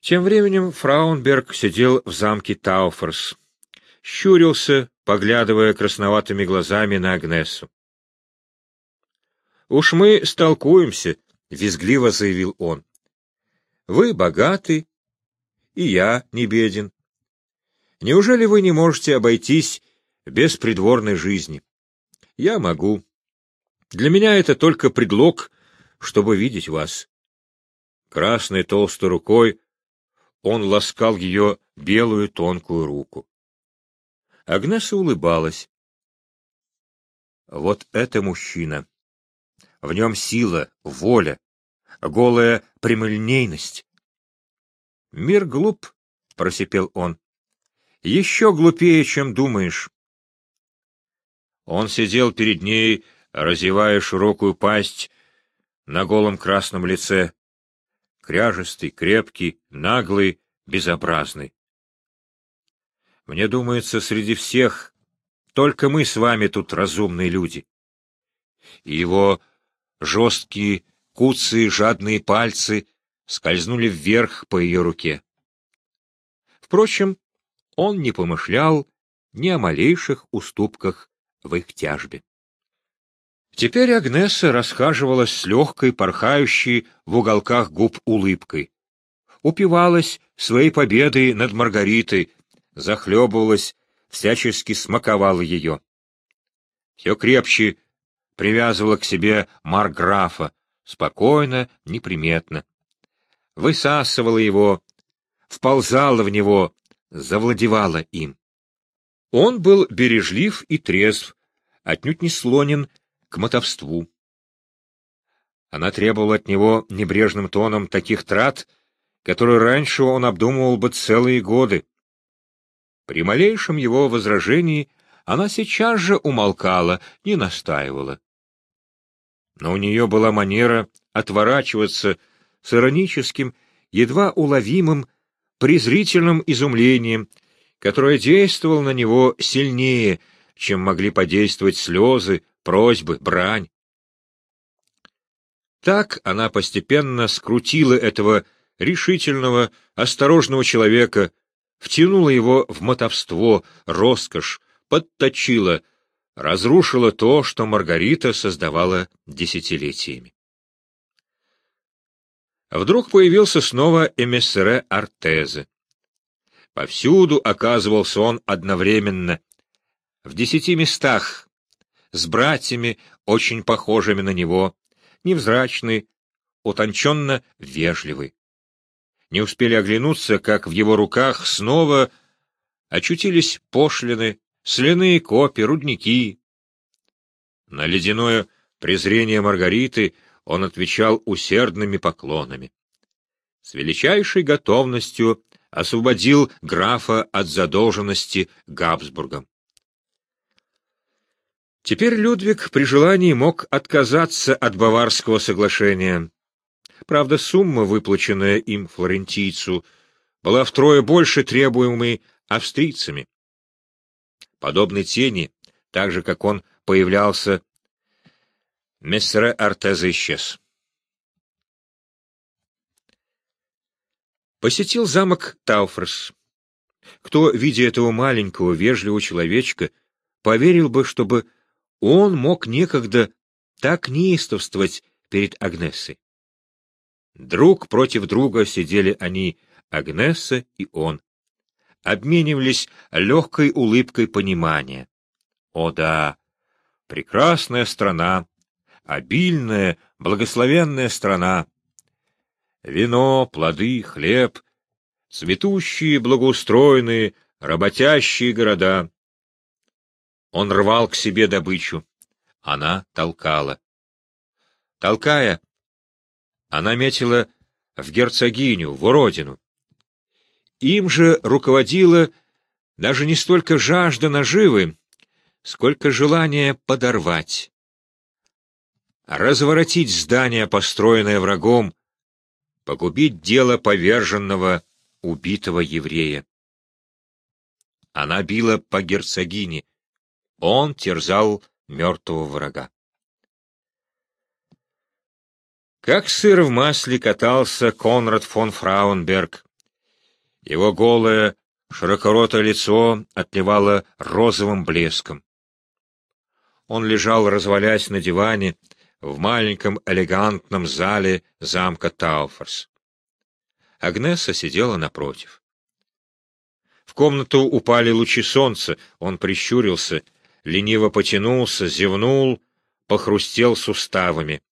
Тем временем Фраунберг сидел в замке Тауферс, щурился, поглядывая красноватыми глазами на Агнесу. «Уж мы столкуемся», — визгливо заявил он. «Вы богаты, и я не беден. Неужели вы не можете обойтись без придворной жизни? Я могу. Для меня это только предлог, чтобы видеть вас». Красной толстой рукой он ласкал ее белую тонкую руку. Агнеса улыбалась. Вот это мужчина! В нем сила, воля, голая прямолинейность. «Мир глуп», — просипел он. «Еще глупее, чем думаешь». Он сидел перед ней, разевая широкую пасть на голом красном лице, кряжестый, крепкий, наглый, безобразный. Мне думается, среди всех только мы с вами тут разумные люди. И его жесткие, куцые, жадные пальцы скользнули вверх по ее руке. Впрочем, он не помышлял ни о малейших уступках в их тяжбе. Теперь Агнеса расхаживалась с легкой, порхающей в уголках губ улыбкой. Упивалась своей победой над Маргаритой, захлебывалась, всячески смаковала ее. Все крепче привязывала к себе Марграфа, спокойно, неприметно. Высасывала его, вползала в него, завладевала им. Он был бережлив и трезв, отнюдь не слонен к мотовству. Она требовала от него небрежным тоном таких трат, которые раньше он обдумывал бы целые годы. При малейшем его возражении она сейчас же умолкала, не настаивала. Но у нее была манера отворачиваться с ироническим, едва уловимым, презрительным изумлением, которое действовало на него сильнее, чем могли подействовать слезы, просьбы, брань. Так она постепенно скрутила этого решительного, осторожного человека, втянула его в мотовство, роскошь, подточила, разрушила то, что Маргарита создавала десятилетиями. Вдруг появился снова эмиссере Артезе. Повсюду оказывался он одновременно, в десяти местах, с братьями, очень похожими на него, невзрачный, утонченно вежливый. Не успели оглянуться, как в его руках снова очутились пошлины, соляные копи, рудники. На ледяное презрение Маргариты он отвечал усердными поклонами. С величайшей готовностью освободил графа от задолженности Габсбургом. Теперь Людвиг при желании мог отказаться от Баварского соглашения. Правда, сумма, выплаченная им флорентийцу, была втрое больше требуемой австрийцами. Подобной тени, так же, как он появлялся, мессере Артеза исчез. Посетил замок Тауферс. Кто, видя этого маленького, вежливого человечка, поверил бы, чтобы он мог некогда так неистовствовать перед Агнессой. Друг против друга сидели они, Агнесса и он. Обменивались легкой улыбкой понимания. О да, прекрасная страна, обильная, благословенная страна. Вино, плоды, хлеб, цветущие, благоустроенные, работящие города. Он рвал к себе добычу. Она толкала. Толкая, она метила в герцогиню, в уродину. Им же руководила даже не столько жажда наживы, сколько желание подорвать. Разворотить здание, построенное врагом, погубить дело поверженного, убитого еврея. Она била по герцогине, он терзал мертвого врага. Как сыр в масле катался Конрад фон Фраунберг, Его голое, широкоротое лицо отливало розовым блеском. Он лежал, развалясь на диване, в маленьком элегантном зале замка Тауфорс. Агнеса сидела напротив. В комнату упали лучи солнца, он прищурился, лениво потянулся, зевнул, похрустел суставами.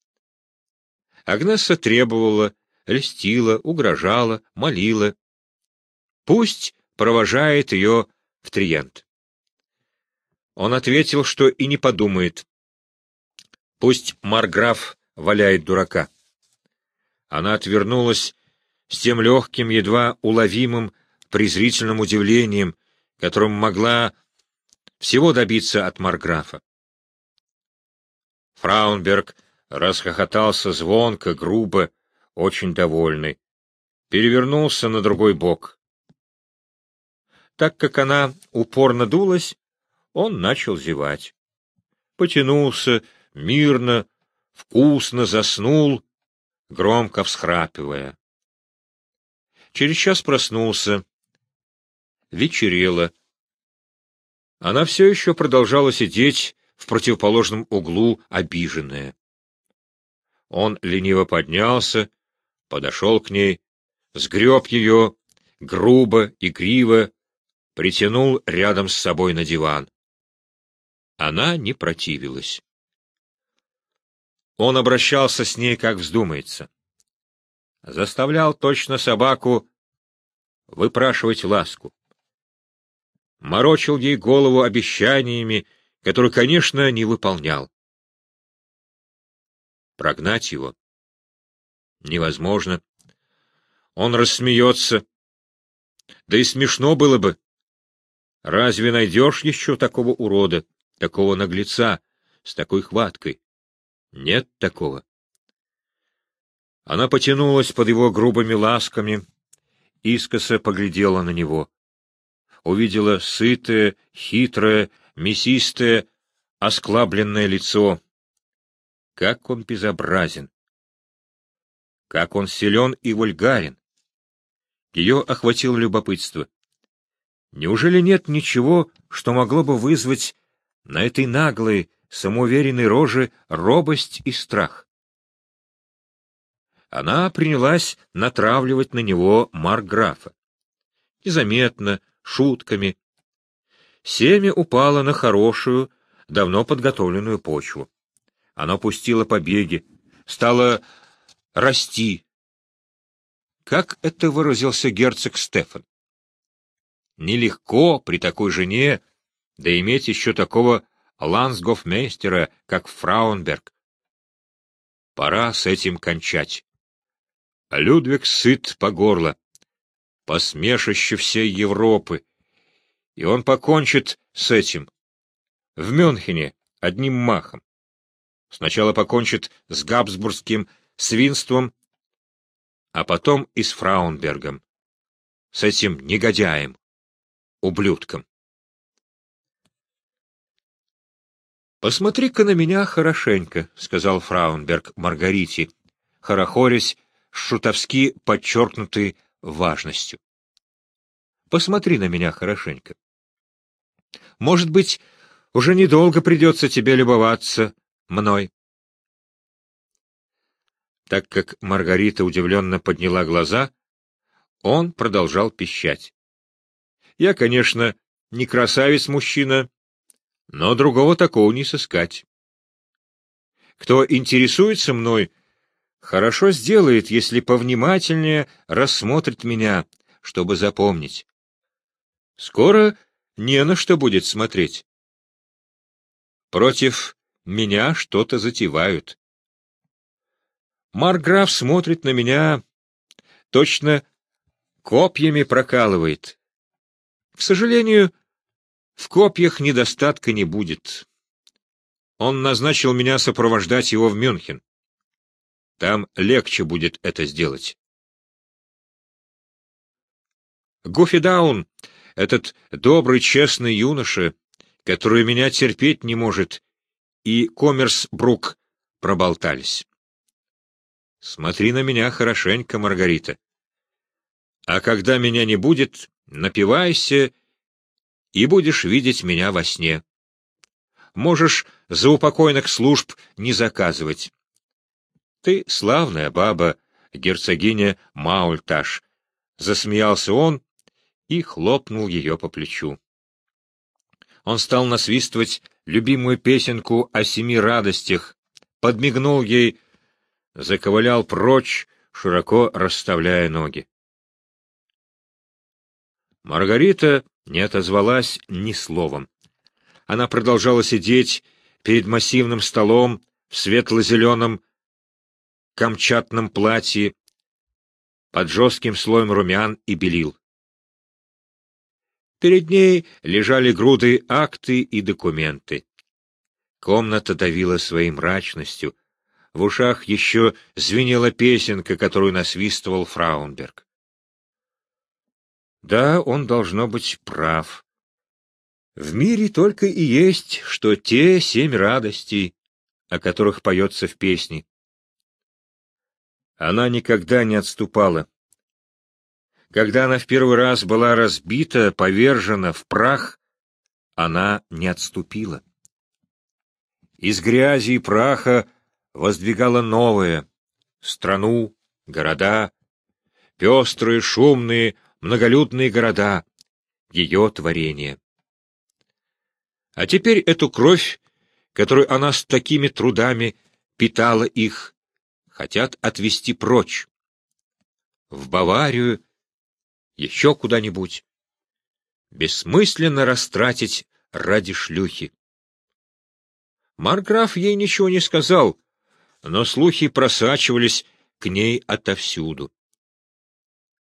Агнеса требовала, льстила, угрожала, молила. Пусть провожает ее в Триент. Он ответил, что и не подумает. Пусть Марграф валяет дурака. Она отвернулась с тем легким, едва уловимым, презрительным удивлением, которым могла всего добиться от Марграфа. Фраунберг расхохотался звонко, грубо, очень довольный. Перевернулся на другой бок. Так как она упорно дулась, он начал зевать. Потянулся, мирно, вкусно заснул, громко всхрапивая. Через час проснулся. Вечерело. Она все еще продолжала сидеть в противоположном углу, обиженная. Он лениво поднялся, подошел к ней, сгреб ее, грубо и криво, притянул рядом с собой на диван. Она не противилась. Он обращался с ней, как вздумается заставлял точно собаку выпрашивать ласку. Морочил ей голову обещаниями, которые, конечно, не выполнял. Прогнать его невозможно. Он рассмеется. Да и смешно было бы. Разве найдешь еще такого урода, такого наглеца, с такой хваткой? Нет такого. Она потянулась под его грубыми ласками, искоса поглядела на него. Увидела сытое, хитрое, мясистое, осклабленное лицо. Как он безобразен! Как он силен и вульгарен! Ее охватило любопытство. Неужели нет ничего, что могло бы вызвать на этой наглой, самоуверенной роже робость и страх? она принялась натравливать на него Марграфа. Незаметно, шутками. Семя упало на хорошую, давно подготовленную почву. Оно пустило побеги, стало расти. Как это выразился герцог Стефан? Нелегко при такой жене, да иметь еще такого лансгофмейстера, как Фраунберг. Пора с этим кончать. Людвиг сыт по горло, посмешище всей Европы, и он покончит с этим в Мюнхене одним махом. Сначала покончит с габсбургским свинством, а потом и с Фраунбергом, с этим негодяем, ублюдком. «Посмотри-ка на меня хорошенько», — сказал Фраунберг Маргарите, хорохорясь шутовски подчеркнутой важностью. Посмотри на меня хорошенько. Может быть, уже недолго придется тебе любоваться мной. Так как Маргарита удивленно подняла глаза, он продолжал пищать. Я, конечно, не красавец-мужчина, но другого такого не сыскать. Кто интересуется мной, Хорошо сделает, если повнимательнее рассмотрит меня, чтобы запомнить. Скоро не на что будет смотреть. Против меня что-то затевают. Марграф смотрит на меня, точно копьями прокалывает. К сожалению, в копьях недостатка не будет. Он назначил меня сопровождать его в Мюнхен. Там легче будет это сделать. Гуфи Даун, этот добрый, честный юноша, который меня терпеть не может, и Коммерсбрук проболтались. Смотри на меня хорошенько, Маргарита. А когда меня не будет, напивайся и будешь видеть меня во сне. Можешь за упокойных служб не заказывать. Ты славная баба, герцогиня Маульташ, — засмеялся он и хлопнул ее по плечу. Он стал насвистывать любимую песенку о семи радостях, подмигнул ей, заковылял прочь, широко расставляя ноги. Маргарита не отозвалась ни словом. Она продолжала сидеть перед массивным столом в светло-зеленом камчатном платье под жестким слоем румян и белил. Перед ней лежали груды акты и документы. Комната давила своей мрачностью. В ушах еще звенела песенка, которую насвистывал Фраунберг. Да, он должно быть прав. В мире только и есть, что те семь радостей, о которых поется в песне. Она никогда не отступала. Когда она в первый раз была разбита, повержена в прах, она не отступила. Из грязи и праха воздвигала новое — страну, города, пестрые, шумные, многолюдные города, ее творение. А теперь эту кровь, которую она с такими трудами питала их, хотят отвести прочь. В Баварию, еще куда-нибудь. Бессмысленно растратить ради шлюхи. Марграф ей ничего не сказал, но слухи просачивались к ней отовсюду.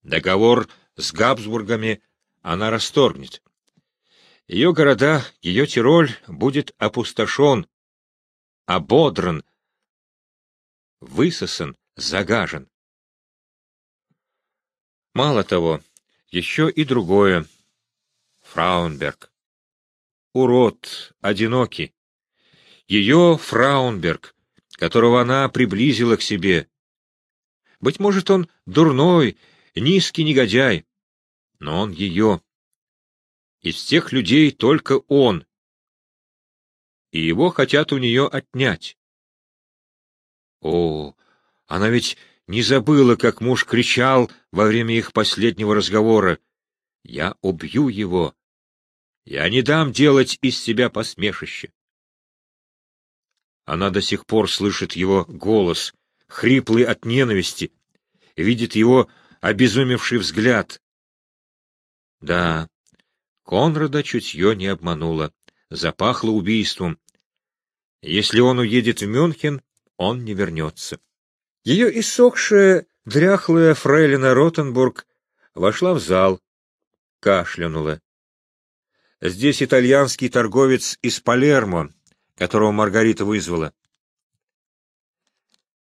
Договор с Габсбургами она расторгнет. Ее города, ее Тироль будет опустошен, ободран, высосан, загажен. Мало того, еще и другое. Фраунберг. Урод, одинокий. Ее Фраунберг, которого она приблизила к себе. Быть может, он дурной, низкий негодяй, но он ее. Из всех людей только он. И его хотят у нее отнять. О, она ведь не забыла, как муж кричал во время их последнего разговора. «Я убью его! Я не дам делать из себя посмешище!» Она до сих пор слышит его голос, хриплый от ненависти, видит его обезумевший взгляд. Да, Конрада чутье не обмануло, запахло убийством. Если он уедет в Мюнхен, он не вернется. Ее иссохшая, дряхлая фрейлина Ротенбург вошла в зал, кашлянула. Здесь итальянский торговец из Палермо, которого Маргарита вызвала.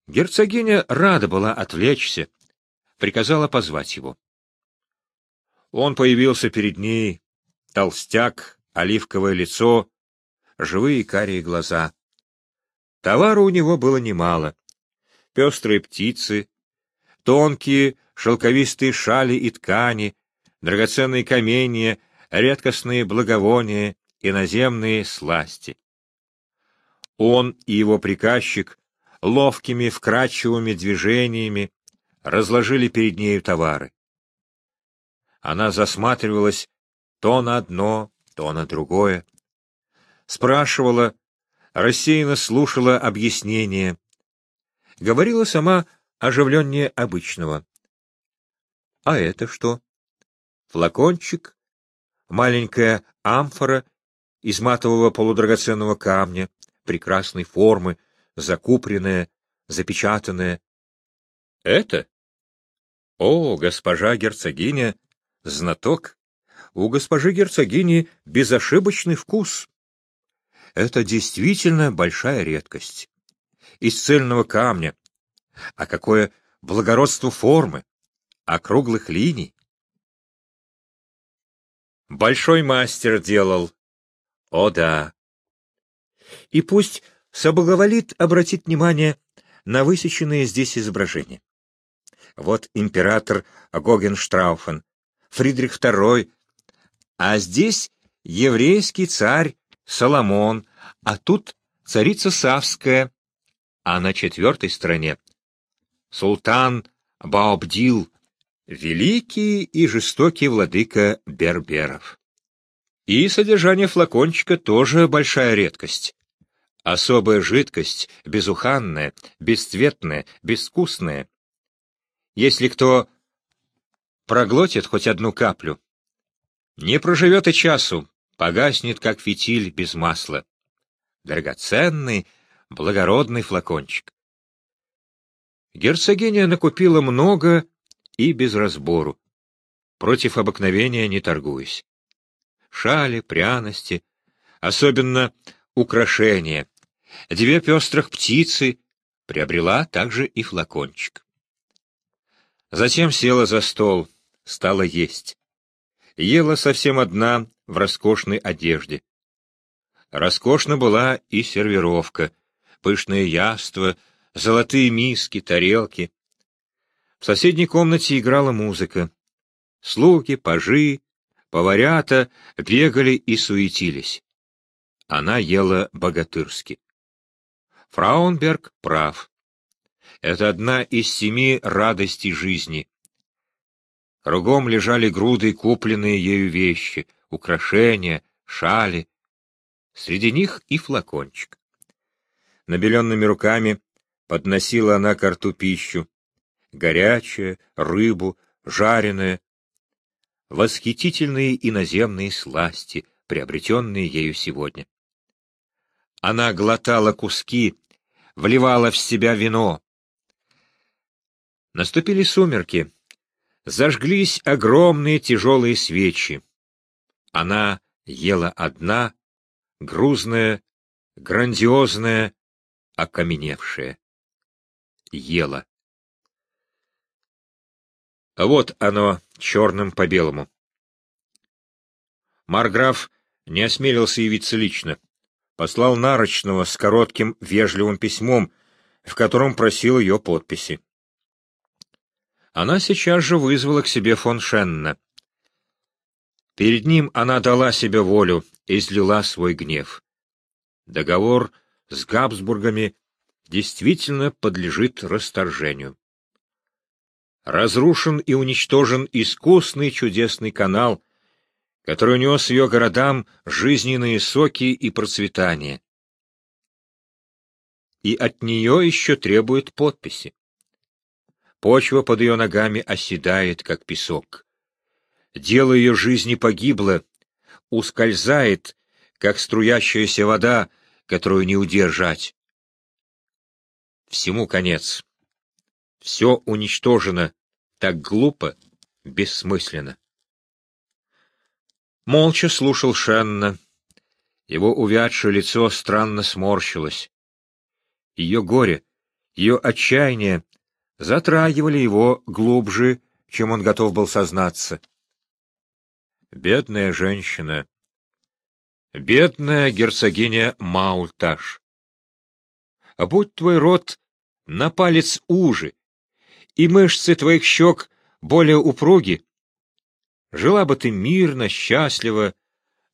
Герцогиня рада была отвлечься, приказала позвать его. Он появился перед ней, толстяк, оливковое лицо, живые карие глаза. Товара у него было немало. Пестрые птицы, тонкие шелковистые шали и ткани, драгоценные каменья, редкостные благовония, иноземные сласти. Он и его приказчик ловкими вкрадчивыми движениями разложили перед нею товары. Она засматривалась то на одно, то на другое. Спрашивала, рассеянно слушала объяснения. Говорила сама оживленнее обычного. А это что? Флакончик, маленькая амфора из матового полудрагоценного камня, прекрасной формы, закупленная, запечатанная. Это? О, госпожа герцогиня, знаток. У госпожи герцогини безошибочный вкус. Это действительно большая редкость. Из цельного камня. А какое благородство формы, округлых линий. Большой мастер делал. О да. И пусть соблаговолит обратить внимание на высеченные здесь изображения. вот император Гогенштрауфен, Фридрих II, а здесь еврейский царь Соломон, а тут царица Савская, а на четвертой стороне султан Баобдил, великий и жестокий владыка берберов. И содержание флакончика тоже большая редкость. Особая жидкость, безуханная, бесцветная, безвкусная. Если кто проглотит хоть одну каплю, не проживет и часу, погаснет, как фитиль без масла. Драгоценный, благородный флакончик. Герцогиня накупила много и без разбору, против обыкновения не торгуясь. Шали, пряности, особенно украшения, две пестрых птицы, приобрела также и флакончик. Затем села за стол, стала есть. Ела совсем одна в роскошной одежде. Роскошна была и сервировка, пышное яство, золотые миски, тарелки. В соседней комнате играла музыка. Слуги, пажи, поварята бегали и суетились. Она ела богатырски. Фраунберг прав. Это одна из семи радостей жизни. Кругом лежали груды купленные ею вещи, украшения, шали. Среди них и флакончик. Набеленными руками подносила она к рту пищу горячее, рыбу, жареное. Восхитительные иноземные сласти, приобретенные ею сегодня. Она глотала куски, вливала в себя вино. Наступили сумерки. Зажглись огромные тяжелые свечи. Она ела одна, грузная, грандиозная, окаменевшая. Ела. Вот оно, черным по белому. Марграф не осмелился явиться лично. Послал Нарочного с коротким вежливым письмом, в котором просил ее подписи. Она сейчас же вызвала к себе фон Шенна. Перед ним она дала себе волю и излила свой гнев. Договор с Габсбургами действительно подлежит расторжению. Разрушен и уничтожен искусный чудесный канал, который нес ее городам жизненные соки и процветание. И от нее еще требует подписи. Почва под ее ногами оседает, как песок. Дело ее жизни погибло, ускользает, как струящаяся вода, которую не удержать. Всему конец. Все уничтожено, так глупо, бессмысленно. Молча слушал Шенна. Его увядшее лицо странно сморщилось. Ее горе, ее отчаяние затрагивали его глубже, чем он готов был сознаться. Бедная женщина, бедная герцогиня Маульташ. Будь твой рот на палец уже, и мышцы твоих щек более упруги, жила бы ты мирно, счастливо,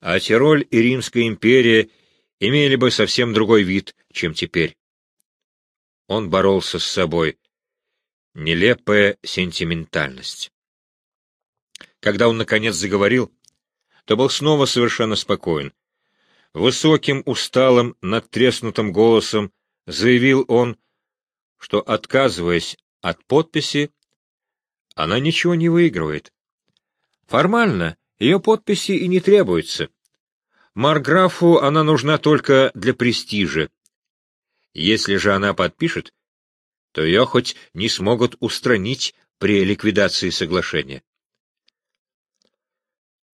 а Тироль и Римская империя имели бы совсем другой вид, чем теперь. Он боролся с собой. Нелепая сентиментальность. Когда он, наконец, заговорил, то был снова совершенно спокоен. Высоким, усталым, надтреснутым голосом заявил он, что, отказываясь от подписи, она ничего не выигрывает. Формально ее подписи и не требуется. Марграфу она нужна только для престижа. Если же она подпишет, то ее хоть не смогут устранить при ликвидации соглашения.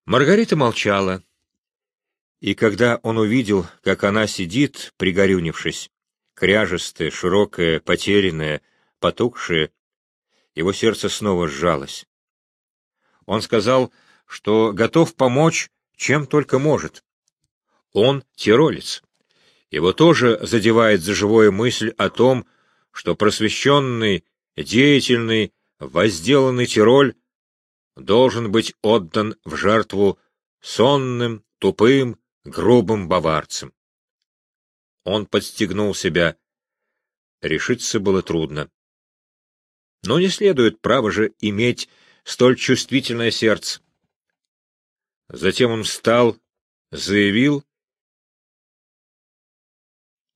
Маргарита молчала, и когда он увидел, как она сидит, пригорюнившись, кряжестая, широкая, потерянная, потухшая, его сердце снова сжалось. Он сказал, что готов помочь, чем только может. Он тиролец. Его тоже задевает за живое мысль о том, что просвещенный, деятельный, возделанный Тироль должен быть отдан в жертву сонным, тупым, грубым баварцам. Он подстегнул себя. Решиться было трудно. Но не следует, право же, иметь столь чувствительное сердце. Затем он встал, заявил,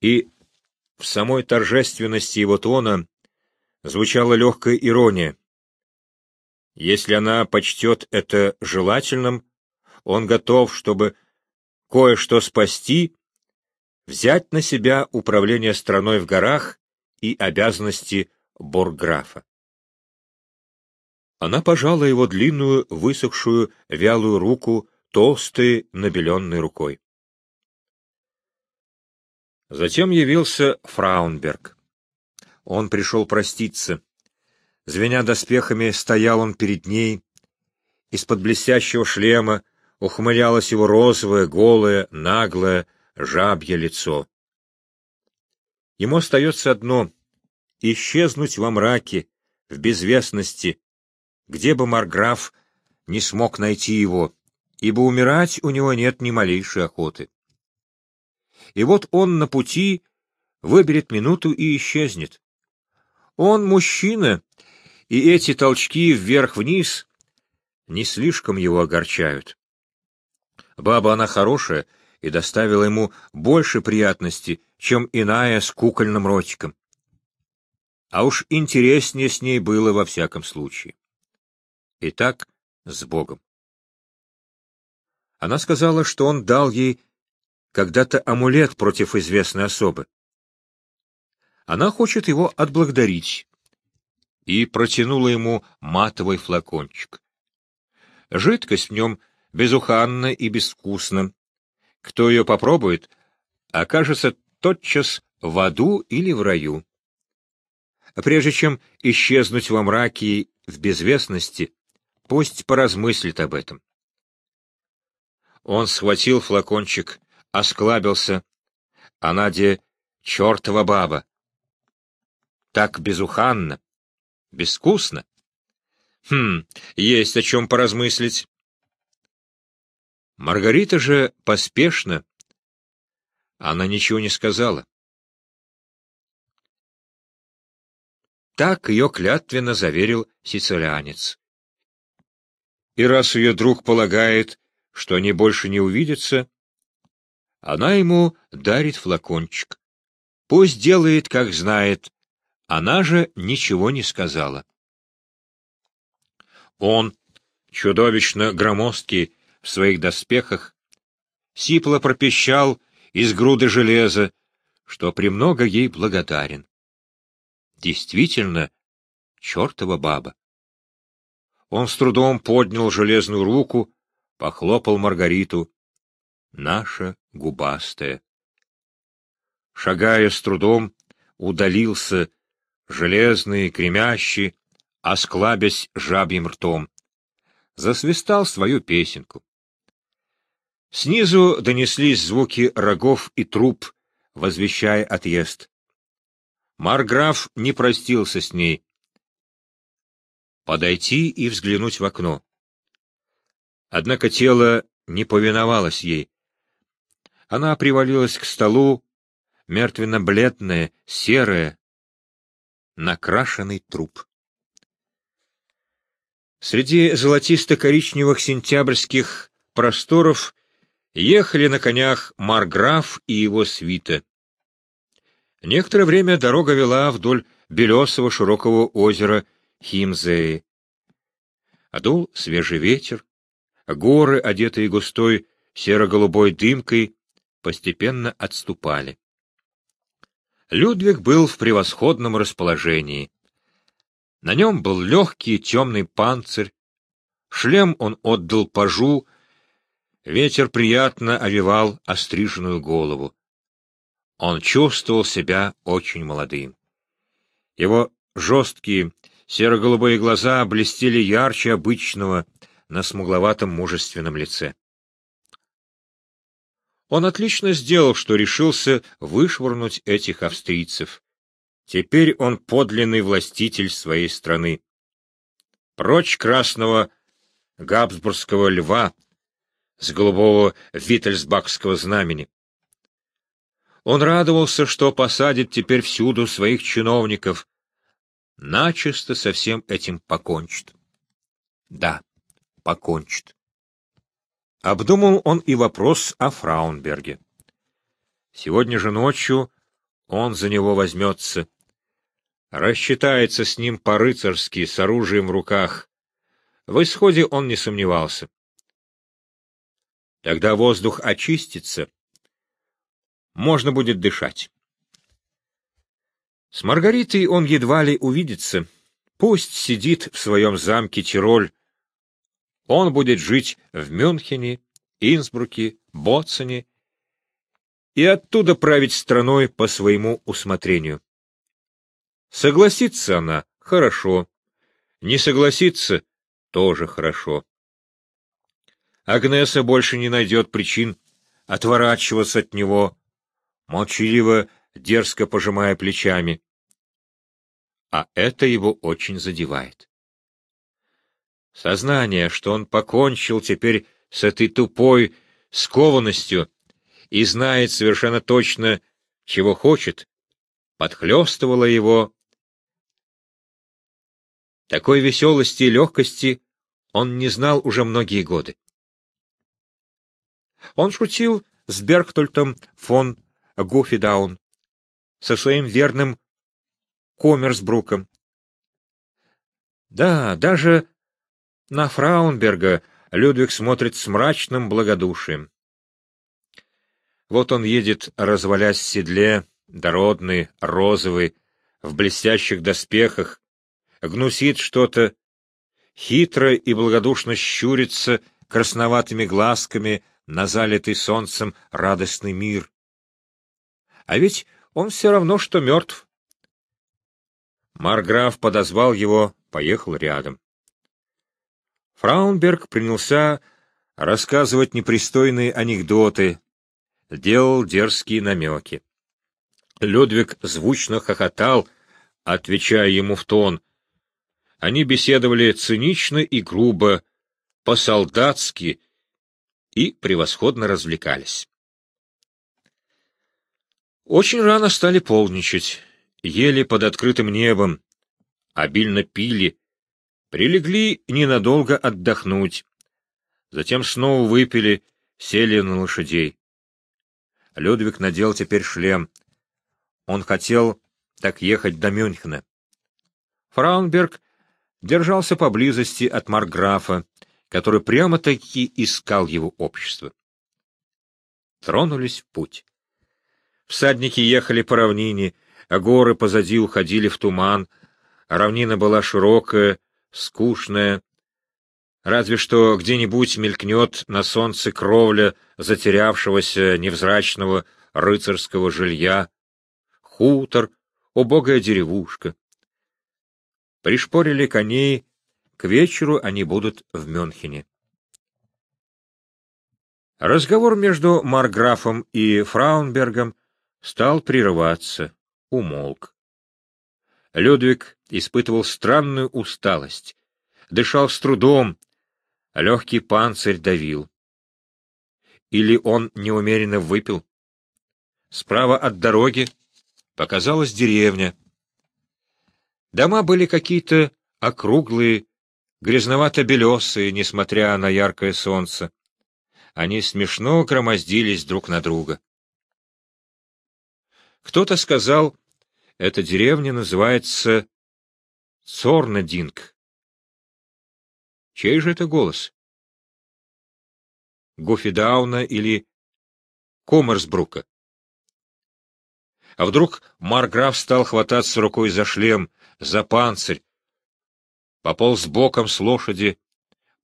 и в самой торжественности его тона звучала легкая ирония. Если она почтет это желательным, он готов, чтобы кое-что спасти, взять на себя управление страной в горах и обязанности бургграфа. Она пожала его длинную, высохшую, вялую руку толстой, набеленной рукой. Затем явился Фраунберг. Он пришел проститься. Звеня доспехами, стоял он перед ней. Из-под блестящего шлема ухмылялось его розовое, голое, наглое, жабье лицо. Ему остается одно — исчезнуть во мраке, в безвестности, где бы Марграф не смог найти его, ибо умирать у него нет ни малейшей охоты. И вот он на пути выберет минуту и исчезнет. Он мужчина, и эти толчки вверх-вниз не слишком его огорчают. Баба она хорошая и доставила ему больше приятности, чем иная с кукольным ротиком. А уж интереснее с ней было во всяком случае. Итак, с Богом. Она сказала, что он дал ей когда-то амулет против известной особы. Она хочет его отблагодарить и протянула ему матовый флакончик. Жидкость в нем безуханна и безвкусна. Кто ее попробует, окажется тотчас в аду или в раю. Прежде чем исчезнуть во мраке в безвестности, Пусть поразмыслит об этом. Он схватил флакончик, осклабился, а Надя — чертова баба. Так безуханно, безвкусно. Хм, есть о чем поразмыслить. Маргарита же поспешно. Она ничего не сказала. Так ее клятвенно заверил сицилианец. И раз ее друг полагает, что они больше не увидятся, она ему дарит флакончик. Пусть делает, как знает, она же ничего не сказала. Он, чудовищно громоздкий в своих доспехах, сипло пропищал из груды железа, что премного ей благодарен. Действительно, чертова баба. Он с трудом поднял железную руку, похлопал Маргариту. Наша губастая. Шагая с трудом, удалился, железный, кремящий, осклабясь жабьим ртом. Засвистал свою песенку. Снизу донеслись звуки рогов и труп, возвещая отъезд. Марграф не простился с ней, подойти и взглянуть в окно. Однако тело не повиновалось ей. Она привалилась к столу, мертвенно-бледная, серая, накрашенный труп. Среди золотисто-коричневых сентябрьских просторов ехали на конях Марграф и его свита. Некоторое время дорога вела вдоль белесого широкого озера Химзеи. Одул свежий ветер, горы, одетые густой серо-голубой дымкой, постепенно отступали. Людвиг был в превосходном расположении. На нем был легкий темный панцирь, шлем он отдал пажу, ветер приятно овивал остриженную голову. Он чувствовал себя очень молодым. Его жесткие, Серо-голубые глаза блестели ярче обычного на смугловатом мужественном лице. Он отлично сделал, что решился вышвырнуть этих австрийцев. Теперь он подлинный властитель своей страны. прочь красного габсбургского льва с голубого виттельсбахского знамени. Он радовался, что посадит теперь всюду своих чиновников, начисто со всем этим покончит. Да, покончит. Обдумал он и вопрос о Фраунберге. Сегодня же ночью он за него возьмется, рассчитается с ним по-рыцарски, с оружием в руках. В исходе он не сомневался. Тогда воздух очистится, можно будет дышать. С Маргаритой он едва ли увидится. Пусть сидит в своем замке Тироль. Он будет жить в Мюнхене, Инсбруке, Боцене и оттуда править страной по своему усмотрению. Согласится она — хорошо. Не согласится — тоже хорошо. Агнеса больше не найдет причин отворачиваться от него, молчаливо, дерзко пожимая плечами. А это его очень задевает. Сознание, что он покончил теперь с этой тупой скованностью и знает совершенно точно, чего хочет, подхлестывало его. Такой веселости и легкости он не знал уже многие годы. Он шутил с Бергтольтом фон Гуфидаун, со своим верным Коммерсбруком. Да, даже на Фраунберга Людвиг смотрит с мрачным благодушием. Вот он едет, развалясь в седле, дородный, розовый, в блестящих доспехах, гнусит что-то, хитро и благодушно щурится красноватыми глазками на залитый солнцем радостный мир. А ведь он все равно, что мертв. Марграф подозвал его, поехал рядом. Фраунберг принялся рассказывать непристойные анекдоты, делал дерзкие намеки. Людвиг звучно хохотал, отвечая ему в тон. Они беседовали цинично и грубо, по-солдатски и превосходно развлекались. Очень рано стали полничать, ели под открытым небом, обильно пили, прилегли ненадолго отдохнуть, затем снова выпили, сели на лошадей. Людвиг надел теперь шлем. Он хотел так ехать до Мюнхена. Фраунберг держался поблизости от Марграфа, который прямо-таки искал его общество. Тронулись в путь. Всадники ехали по равнине, а горы позади уходили в туман. Равнина была широкая, скучная. Разве что где-нибудь мелькнет на солнце кровля затерявшегося невзрачного рыцарского жилья. Хутор, убогая деревушка. Пришпорили коней, к вечеру они будут в Мюнхене. Разговор между Марграфом и Фраунбергом стал прерываться, умолк. Людвиг испытывал странную усталость, дышал с трудом, легкий панцирь давил. Или он неумеренно выпил? Справа от дороги показалась деревня. Дома были какие-то округлые, грязновато-белесые, несмотря на яркое солнце. Они смешно громоздились друг на друга. Кто-то сказал, эта деревня называется Цорнединг. Чей же это голос? Гофидауна или Коммерсбрука? А вдруг Марграф стал хвататься рукой за шлем, за панцирь, пополз боком с лошади,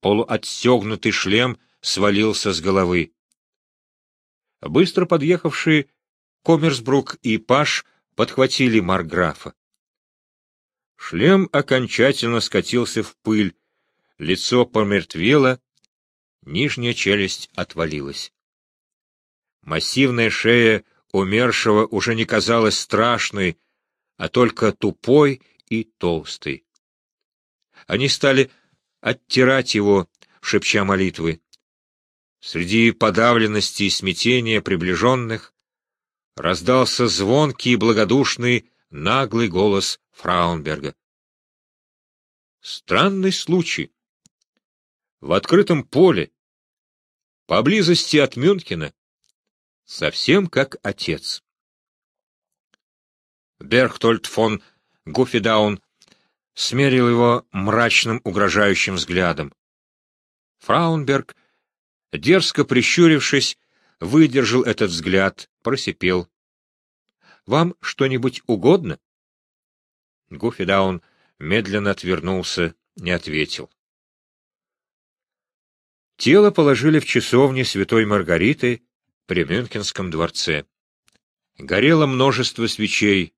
полуотстегнутый шлем свалился с головы. Быстро подъехавший Коммерсбрук и Паш подхватили Марграфа. Шлем окончательно скатился в пыль, лицо помертвело, нижняя челюсть отвалилась. Массивная шея умершего уже не казалась страшной, а только тупой и толстой. Они стали оттирать его, шепча молитвы. Среди подавленности и смятения приближенных раздался звонкий и благодушный наглый голос Фраунберга. Странный случай. В открытом поле, поблизости от Мюнхена, совсем как отец. Берхтольд фон Гуффидаун смерил его мрачным угрожающим взглядом. Фраунберг, дерзко прищурившись, выдержал этот взгляд, просипел. — Вам что-нибудь угодно? Гуффидаун медленно отвернулся, не ответил. Тело положили в часовне Святой Маргариты при Мюнхенском дворце. Горело множество свечей.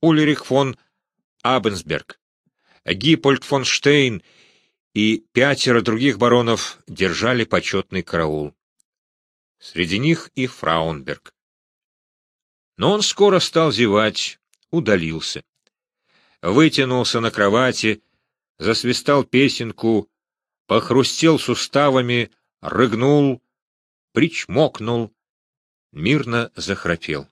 Ульрих фон Абенсберг, Гиппольд фон Штейн и пятеро других баронов держали почетный караул. Среди них и Фраунберг. Но он скоро стал зевать, удалился. Вытянулся на кровати, засвистал песенку, похрустел суставами, рыгнул, причмокнул, мирно захрапел.